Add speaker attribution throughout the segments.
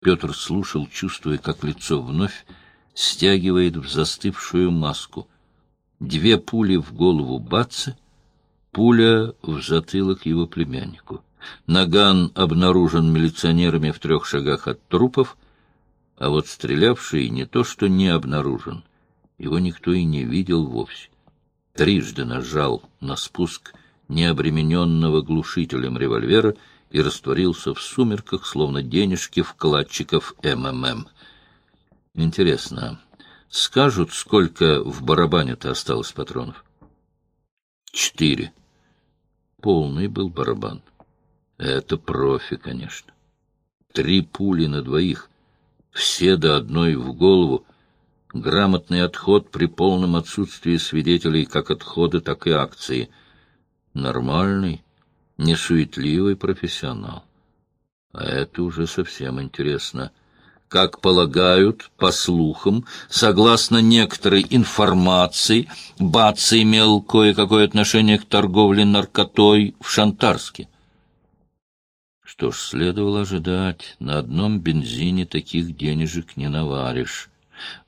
Speaker 1: Петр слушал, чувствуя, как лицо вновь стягивает в застывшую маску. Две пули в голову Баца, пуля в затылок его племяннику. Наган обнаружен милиционерами в трех шагах от трупов, а вот стрелявший не то что не обнаружен, его никто и не видел вовсе. Трижды нажал на спуск необремененного глушителем револьвера и растворился в сумерках, словно денежки вкладчиков МММ. Интересно, скажут, сколько в барабане-то осталось патронов? Четыре. Полный был барабан. Это профи, конечно. Три пули на двоих, все до одной в голову. Грамотный отход при полном отсутствии свидетелей как отхода, так и акции. Нормальный, несуетливый профессионал. А это уже совсем интересно. Как полагают, по слухам, согласно некоторой информации, Бац имел кое-какое отношение к торговле наркотой в Шантарске. Что ж, следовало ожидать, на одном бензине таких денежек не наваришь.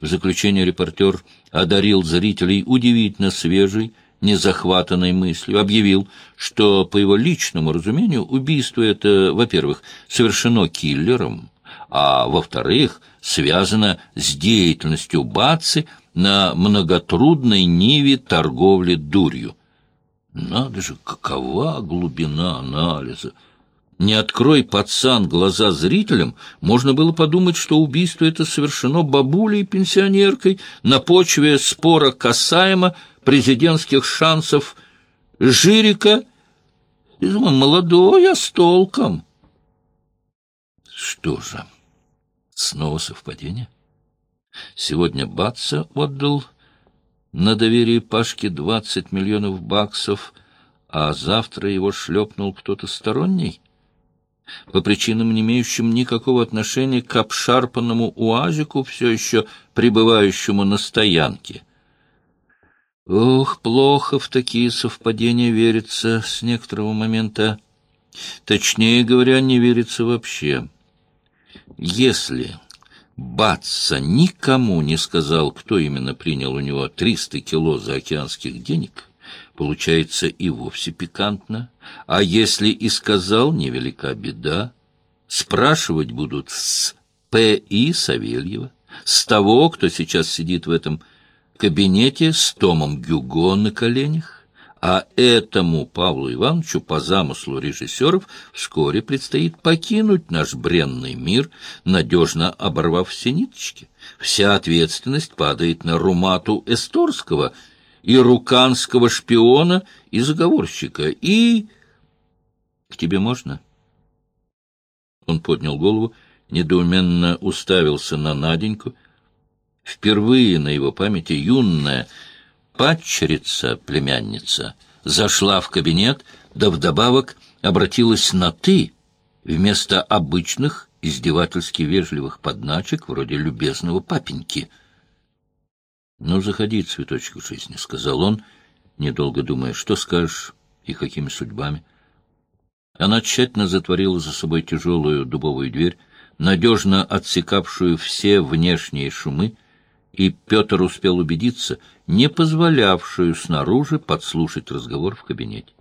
Speaker 1: В заключение репортер одарил зрителей удивительно свежей, незахватанной мыслью, объявил, что, по его личному разумению, убийство это, во-первых, совершено киллером, а, во-вторых, связано с деятельностью Бацы на многотрудной ниве торговли дурью. Надо же, какова глубина анализа! Не открой пацан глаза зрителям, можно было подумать, что убийство это совершено бабулей-пенсионеркой на почве спора касаемо президентских шансов Жирика. Молодой, а с толком. Что же, снова совпадение? Сегодня Батца отдал на доверие Пашке двадцать миллионов баксов, а завтра его шлепнул кто-то сторонний? По причинам, не имеющим никакого отношения к обшарпанному уазику, все еще пребывающему на стоянке. Ох, плохо в такие совпадения верится с некоторого момента. Точнее говоря, не верится вообще. Если Батса никому не сказал, кто именно принял у него 300 кило заокеанских денег, получается и вовсе пикантно. А если и сказал, невелика беда. Спрашивать будут с П.И. Савельева, с того, кто сейчас сидит в этом кабинете с Томом Гюго на коленях. А этому Павлу Ивановичу по замыслу режиссеров вскоре предстоит покинуть наш бренный мир, надежно оборвав все ниточки. Вся ответственность падает на Румату Эсторского — и руканского шпиона, и заговорщика, и... — К тебе можно? Он поднял голову, недоуменно уставился на Наденьку. Впервые на его памяти юная падчерица, племянница, зашла в кабинет, да вдобавок обратилась на «ты» вместо обычных издевательски вежливых подначек вроде любезного папеньки —— Ну, заходи, цветочек жизни, — сказал он, недолго думая, что скажешь и какими судьбами. Она тщательно затворила за собой тяжелую дубовую дверь, надежно отсекавшую все внешние шумы, и Петр успел убедиться, не позволявшую снаружи подслушать разговор в кабинете.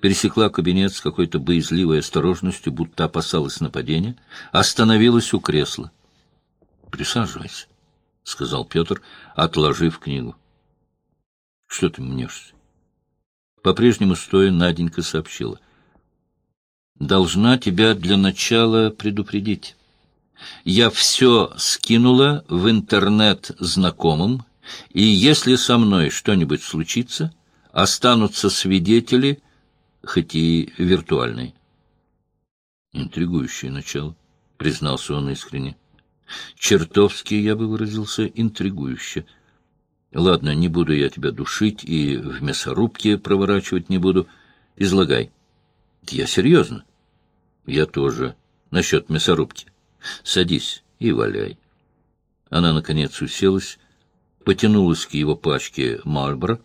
Speaker 1: Пересекла кабинет с какой-то боязливой осторожностью, будто опасалась нападения, остановилась у кресла. — Присаживайся. — сказал Петр, отложив книгу. — Что ты мнешься? По-прежнему стоя, Наденька сообщила. — Должна тебя для начала предупредить. Я все скинула в интернет знакомым, и если со мной что-нибудь случится, останутся свидетели, хоть и виртуальные. Интригующее начало, признался он искренне. Чертовски, я бы выразился, интригующе. Ладно, не буду я тебя душить и в мясорубке проворачивать не буду. Излагай. Я серьезно. Я тоже. Насчет мясорубки. Садись и валяй. Она, наконец, уселась, потянулась к его пачке Мальборо.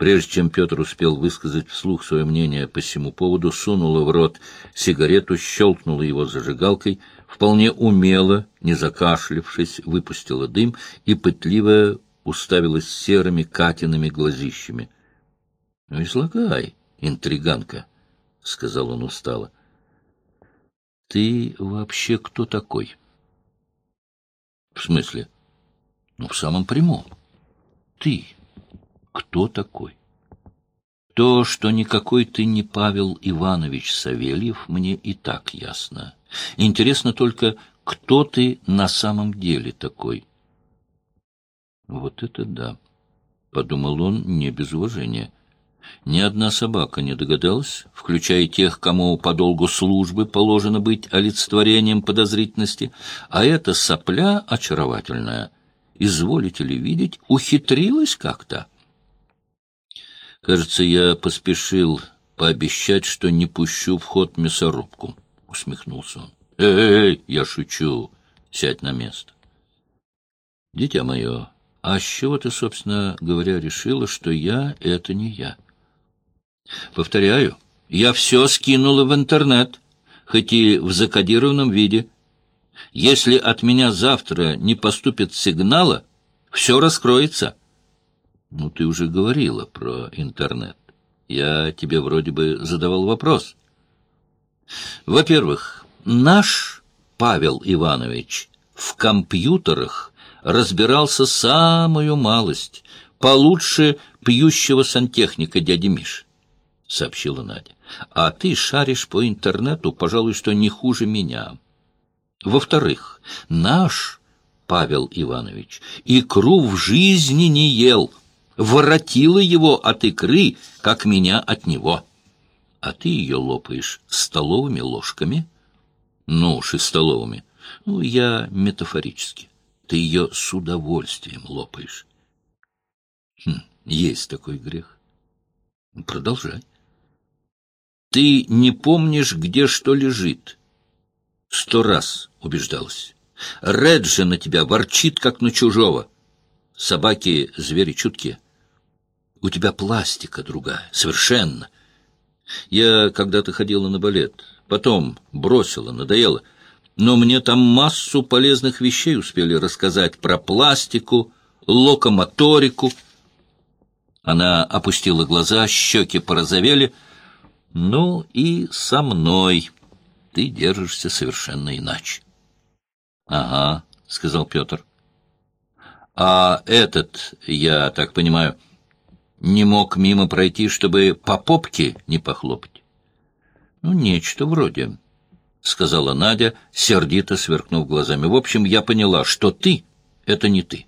Speaker 1: Прежде чем Петр успел высказать вслух свое мнение по всему поводу, сунула в рот сигарету, щелкнула его зажигалкой — вполне умело, не закашлившись, выпустила дым и пытливо уставилась серыми Катиными глазищами. — Ну, излагай, интриганка, — сказал он устало. — Ты вообще кто такой? — В смысле? — Ну, в самом прямом. Ты кто такой? То, что никакой ты не Павел Иванович Савельев, мне и так ясно. Интересно только, кто ты на самом деле такой? Вот это да, — подумал он не без уважения. Ни одна собака не догадалась, включая тех, кому по долгу службы положено быть олицетворением подозрительности, а эта сопля очаровательная, изволите ли видеть, ухитрилась как-то. Кажется, я поспешил пообещать, что не пущу в ход мясорубку, — усмехнулся он. «Эй, я шучу. Сядь на место. Дитя мое, а с чего ты, собственно говоря, решила, что я — это не я? Повторяю, я все скинула в интернет, хоть и в закодированном виде. Если от меня завтра не поступит сигнала, все раскроется. Ну, ты уже говорила про интернет. Я тебе вроде бы задавал вопрос. Во-первых, наш Павел Иванович в компьютерах разбирался самую малость, получше пьющего сантехника дяди Миш, — сообщила Надя. — А ты шаришь по интернету, пожалуй, что не хуже меня. Во-вторых, наш Павел Иванович икру в жизни не ел, воротила его от икры, как меня от него. А ты ее лопаешь столовыми ложками? Ну уж и столовыми. Ну, я метафорически. Ты ее с удовольствием лопаешь. Хм, есть такой грех. Продолжай. Ты не помнишь, где что лежит. Сто раз убеждалась. Реджи на тебя ворчит, как на чужого. Собаки — звери чуткие. У тебя пластика другая, совершенно. Я когда-то ходила на балет, потом бросила, надоело. Но мне там массу полезных вещей успели рассказать про пластику, локомоторику. Она опустила глаза, щеки порозовели. Ну и со мной ты держишься совершенно иначе. — Ага, — сказал Петр. — А этот, я так понимаю, — не мог мимо пройти, чтобы по попке не похлопать. — Ну, нечто вроде, — сказала Надя, сердито сверкнув глазами. — В общем, я поняла, что ты — это не ты.